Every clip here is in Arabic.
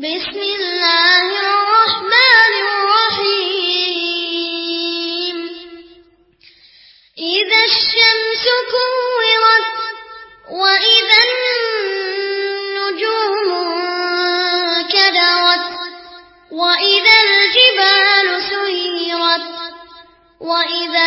بسم الله الرحمن الرحيم. إذا الشمس كورت وإذا النجوم كدرت وإذا الجبال سيرت وإذا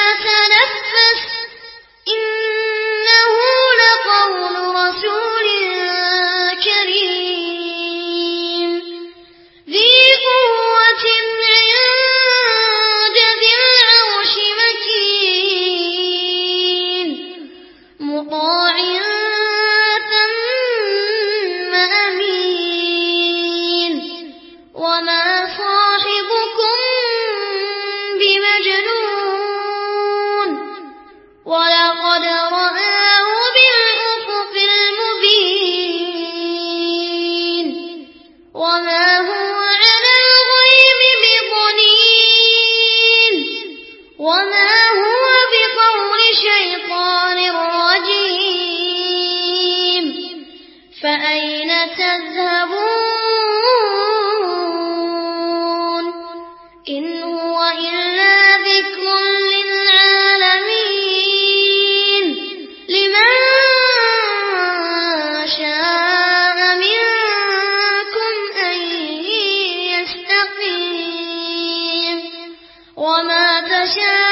وما هو بقول شيطان رجيم فأين تذهبون 我们的家